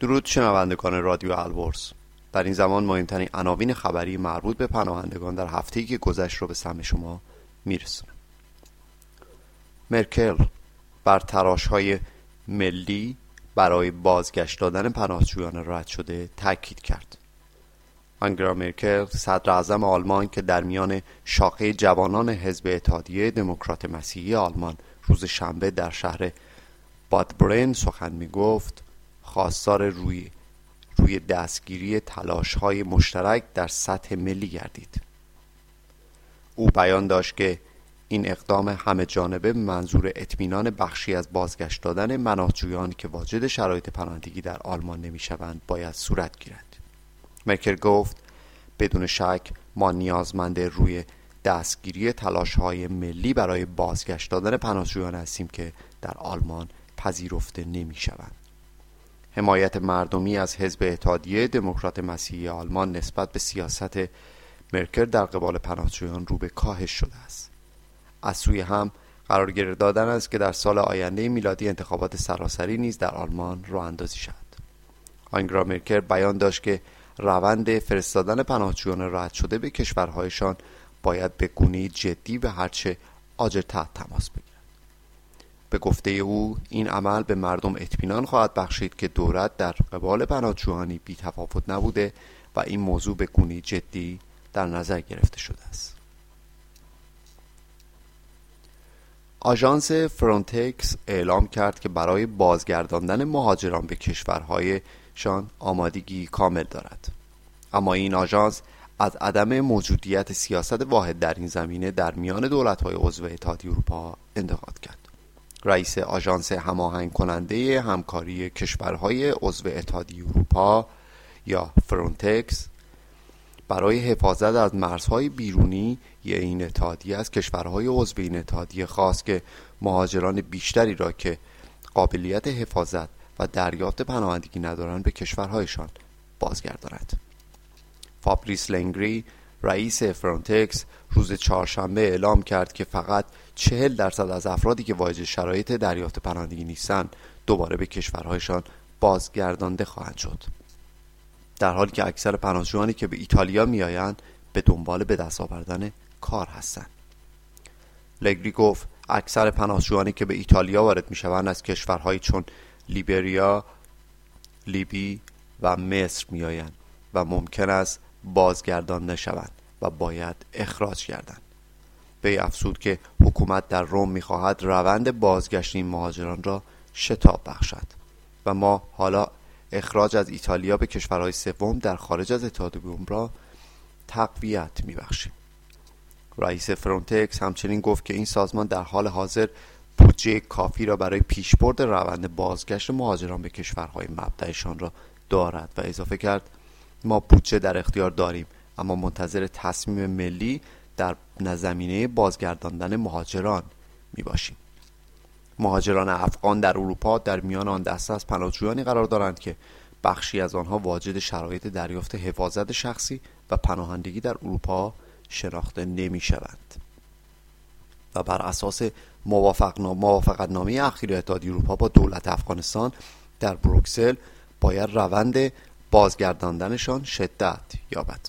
درود شنوندگان رادیو الورز در این زمان مهمترین عناوین خبری مربوط به پناهندگان در هفته‌ای که گذشت رو به سمع شما میرسونه مرکل بر تراش های ملی برای بازگشت دادن پناهجویان رد شده تاکید کرد. آنگرا مرکل صدر اعظم آلمان که در میان شاخه جوانان حزب اتحادیه دموکرات مسیحی آلمان روز شنبه در شهر بادبرن سخن می گفت خواستار روی روی دستگیری تلاش های مشترک در سطح ملی گردید او بیان داشت که این اقدام همه جانبه منظور اطمینان بخشی از بازگشت دادن مناجویان که واجد شرایط پناهندگی در آلمان نمی‌شوند باید صورت گیرد مرکل گفت بدون شک ما نیازمند روی دستگیری تلاش های ملی برای بازگشت دادن پناهجویان هستیم که در آلمان پذیرفته نمی شوند. حمایت مردمی از حزب اتحادیه دموکرات مسیحی آلمان نسبت به سیاست مرکل در قبال پناهجویان رو به کاهش شده است. از سوی هم قرار گرفت دادن است که در سال آینده میلادی انتخابات سراسری نیز در آلمان راه اندازی شود. آنگرا مرکل بیان داشت که روند فرستادن پناهجویان رد شده به کشورهایشان باید به گونه جدی و هرچه آجرتر تماس بگیرد. به گفته او این عمل به مردم اطمینان خواهد بخشید که دولت در قبال پناهجویانی بی تفاوت نبوده و این موضوع به گونه جدی در نظر گرفته شده است. آژانس فرونتکس اعلام کرد که برای بازگرداندن مهاجران به کشورهایشان آمادگی کامل دارد. اما این آژانس از عدم موجودیت سیاست واحد در این زمینه در میان دولت‌های عضو اتحادیه اروپا انتقاد کرد. رئیس آژانس هماهنگ کننده همکاری کشورهای عضو اتحادیه اروپا یا فرونتکس برای حفاظت از مرزهای بیرونی یه این اتحادیه از کشورهای عضو این اتحادیه خواست که مهاجران بیشتری را که قابلیت حفاظت و دریافت پناهندگی ندارند به کشورهایشان بازگرداند. فابریس لنگری رئیس فرونتکس روز چهارشنبه اعلام کرد که فقط چهل درصد از افرادی که واجد شرایط دریافت پناهندگی نیستند دوباره به کشورهایشان بازگردانده خواهند شد. در حالی که اکثر پناهجویانی که به ایتالیا میآیند به دنبال به دست آوردن کار هستند. لگری گفت اکثر پناهجویانی که به ایتالیا وارد می‌شوند از کشورهایی چون لیبریا لیبی و مصر میآیند و ممکن است بازگردان نشوند و باید اخراج گردند. به افزود که حکومت در روم می‌خواهد روند بازگشت این مهاجران را شتاب بخشد. و ما حالا اخراج از ایتالیا به کشورهای سوم در خارج از اتحاد را تقویت میبخشیم. رئیس فرونتکس همچنین گفت که این سازمان در حال حاضر بودجه کافی را برای پیشبرد روند بازگشت مهاجران به کشورهای مبدأشان را دارد و اضافه کرد ما بودجه در اختیار داریم اما منتظر تصمیم ملی در زمینه بازگرداندن مهاجران می باشیم. مهاجران افغان در اروپا در میان آن دسته از پناهجویانی قرار دارند که بخشی از آنها واجد شرایط دریافت حفاظت شخصی و پناهندگی در اروپا شناخته نمی شوند. و بر اساس موافقت نامه اخیر اتحادیه اروپا با دولت افغانستان در بروکسل باید روند بازگرداندنشان شدت یابد.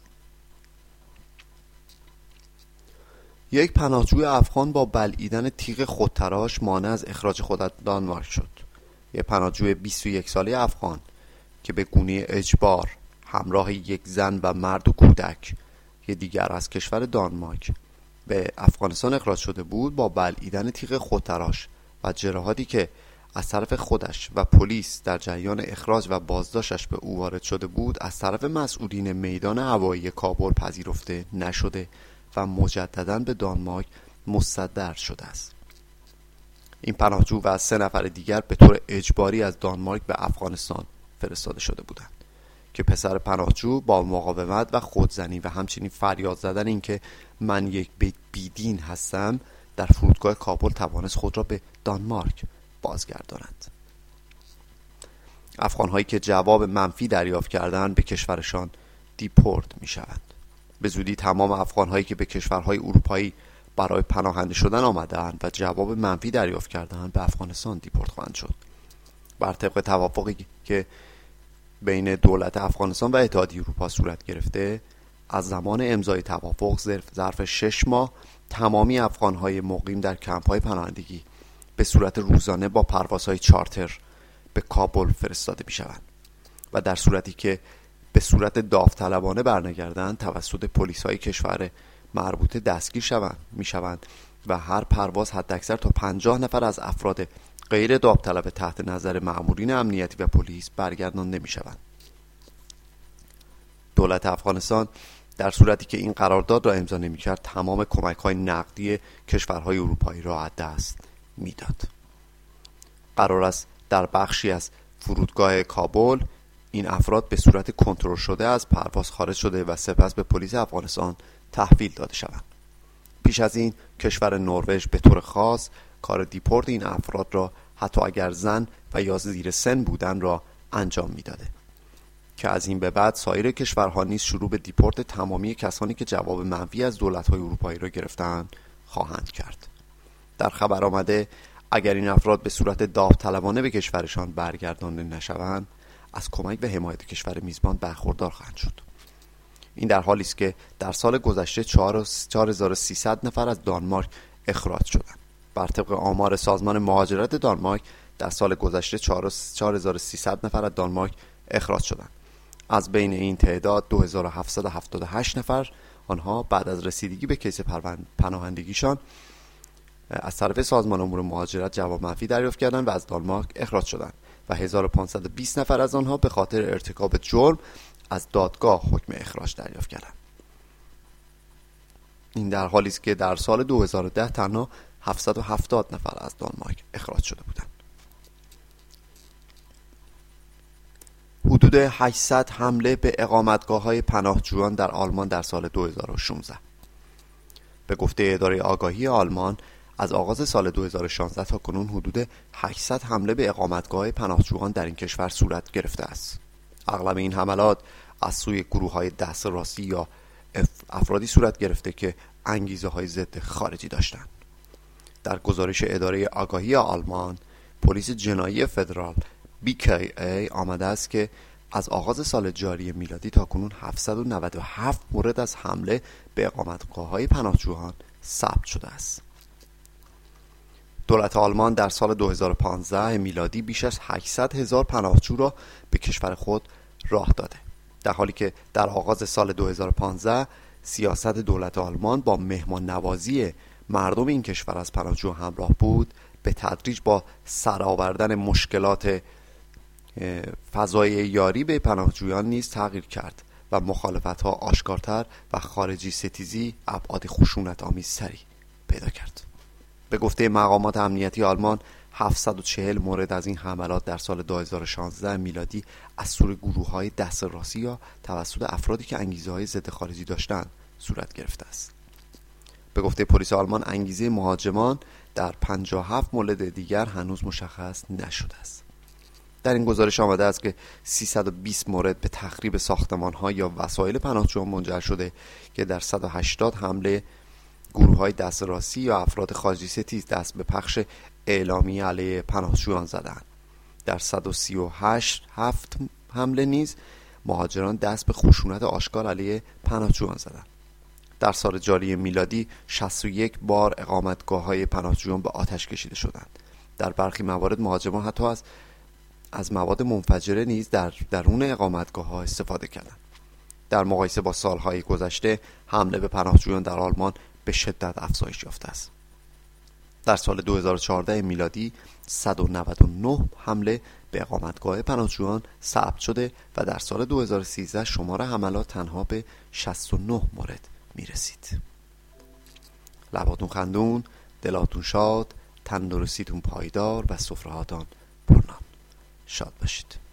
یک پناهجوی افغان با بلعیدن تیغ خودتراش مانع از اخراج خود از دانمارک شد. یک پناهجوی 21 ساله افغان که به گونه اجبار همراه یک زن و مرد و کودک که دیگر از کشور دانمارک به افغانستان اخراج شده بود با بلعیدن تیغ خودتراش و جراحاتی که از طرف خودش و پلیس در جریان اخراج و بازداشتش به او وارد شده بود از طرف مسئولین میدان هوایی کابل پذیرفته نشده و مجددا به دانمارک مستدر شده است. این پناهجو و سه نفر دیگر به طور اجباری از دانمارک به افغانستان فرستاده شده بودند که پسر پناهجو با مقاومت و خودزنی و همچنین فریاد زدن اینکه من یک بیدین هستم در فرودگاه کابل توانست خود را به دانمارک بازگرداند افغان هایی که جواب منفی دریافت کردند به کشورشان دیپورت می شوند به زودی تمام افغان هایی که به کشورهای اروپایی برای پناهنده شدن آمدند و جواب منفی دریافت کردند به افغانستان دیپورت خواهند شد. بر طبق توافقی که بین دولت افغانستان و اتحادیه اروپا صورت گرفته از زمان امضای توافق ظرف شش ماه تمامی افغانهای مقیم در کمپهای پناهندگی به صورت روزانه با پروازهای چارتر به کابل فرستاده می شوند و در صورتی که به صورت داوطلبانه برنگردند توسط پلیس های کشور مربوطه دستگیر شوند می شوند و هر پرواز حداکثر تا پنجاه نفر از افراد غیر داوطلب تحت نظر مأمورین امنیتی و پلیس برگردانده می شوند دولت افغانستان در صورتی که این قرارداد را امضا نمی‌کرد تمام کمک های نقدی کشورهای اروپایی را از دست می‌داد. قرار است در بخشی از فرودگاه کابل این افراد به صورت کنترل شده از پرواز خارج شده و سپس به پلیس افغانستان تحویل داده شوند. پیش از این کشور نروژ به طور خاص کار دیپورت این افراد را حتی اگر زن و یا زیر سن بودن را انجام می‌داده. که از این به بعد سایر کشورها نیز شروع به دیپورت تمامی کسانی که جواب منفی از دولت‌های اروپایی را گرفتند خواهند کرد. در خبر آمده اگر این افراد به صورت داوطلبانه به کشورشان برگردانده نشوند از کمک و حمایت کشور میزبان برخوردار خواهند شد. این در حالی است که در سال گذشته 4300 نفر از دانمارک اخراج شدند. بر طبق آمار سازمان مهاجرت دانمارک در سال گذشته 4300 نفر از دانمارک اخراج شدند. از بین این تعداد 2778 نفر آنها بعد از رسیدگی به کیس پناهندگیشان از طرف سازمان امور مهاجرت جواب منفی دریافت کردند و از دانمارک اخراج شدند و 1520 نفر از آنها به خاطر ارتکاب جرم از دادگاه حکم اخراج دریافت کردند. این در حالی است که در سال 2010 تنها 770 نفر از دانمارک اخراج شده بودند. حدود 800 حمله به اقامتگاه های پناهجویان در آلمان در سال 2016 به گفته اداره آگاهی آلمان از آغاز سال 2016 تا کنون حدود 800 حمله به اقامتگاه پناهجویان در این کشور صورت گرفته است. اغلب این حملات از سوی گروه های دست راستی یا افرادی صورت گرفته که انگیزه های ضد خارجی داشتند. در گزارش اداره آگاهی آلمان پلیس جنایی فدرال BKA آمده است که از آغاز سال جاری میلادی تا کنون 797 مورد از حمله به اقامتگاه های پناهجویان ثبت شده است. دولت آلمان در سال 2015 میلادی بیش از 800 هزار پناهجو را به کشور خود راه داده. در حالی که در آغاز سال 2015 سیاست دولت آلمان با مهمان نوازی مردم این کشور از پناهجو همراه بود به تدریج با سرآوردن مشکلات فضای یاری به پناهجویان نیز تغییر کرد و مخالفت ها آشکارتر و خارجی ستیزی ابعاد خشونت آمیزتری پیدا کرد. به گفته مقامات امنیتی آلمان 740 مورد از این حملات در سال 2016 میلادی از سوی گروه های دست راستی یا توسط افرادی که انگیزه های ضد خارجی داشتند صورت گرفته است. به گفته پلیس آلمان انگیزه مهاجمان در 57 مورد دیگر هنوز مشخص نشده است. در این گزارش آمده است که 320 مورد به تخریب ساختمان ها یا وسایل پناهجویان منجر شده که در 180 حمله گروه های دست راستی یا افراد خارجی ستیز دست به پخش اعلامی علیه پناهجویان زدند. در 138 هفت حمله نیز مهاجران دست به خشونت آشکار علیه پناهجویان زدند. در سال جاری میلادی 61 بار اقامتگاه های پناهجویان به آتش کشیده شدند. در برخی موارد مهاجران حتی از از مواد منفجره نیز در درون اقامتگاه ها استفاده کردند. در مقایسه با سالهای گذشته حمله به پناهجویان در آلمان به شدت افزایش یافته است. در سال 2014 میلادی 199 حمله به اقامتگاه پناهجویان ثبت شده و در سال 2013 شمار حملات تنها به 69 مورد می رسید لباتون خندون دلاتون شاد تندرستیتون پایدار و سفرهاتان پرنام شاد باشید.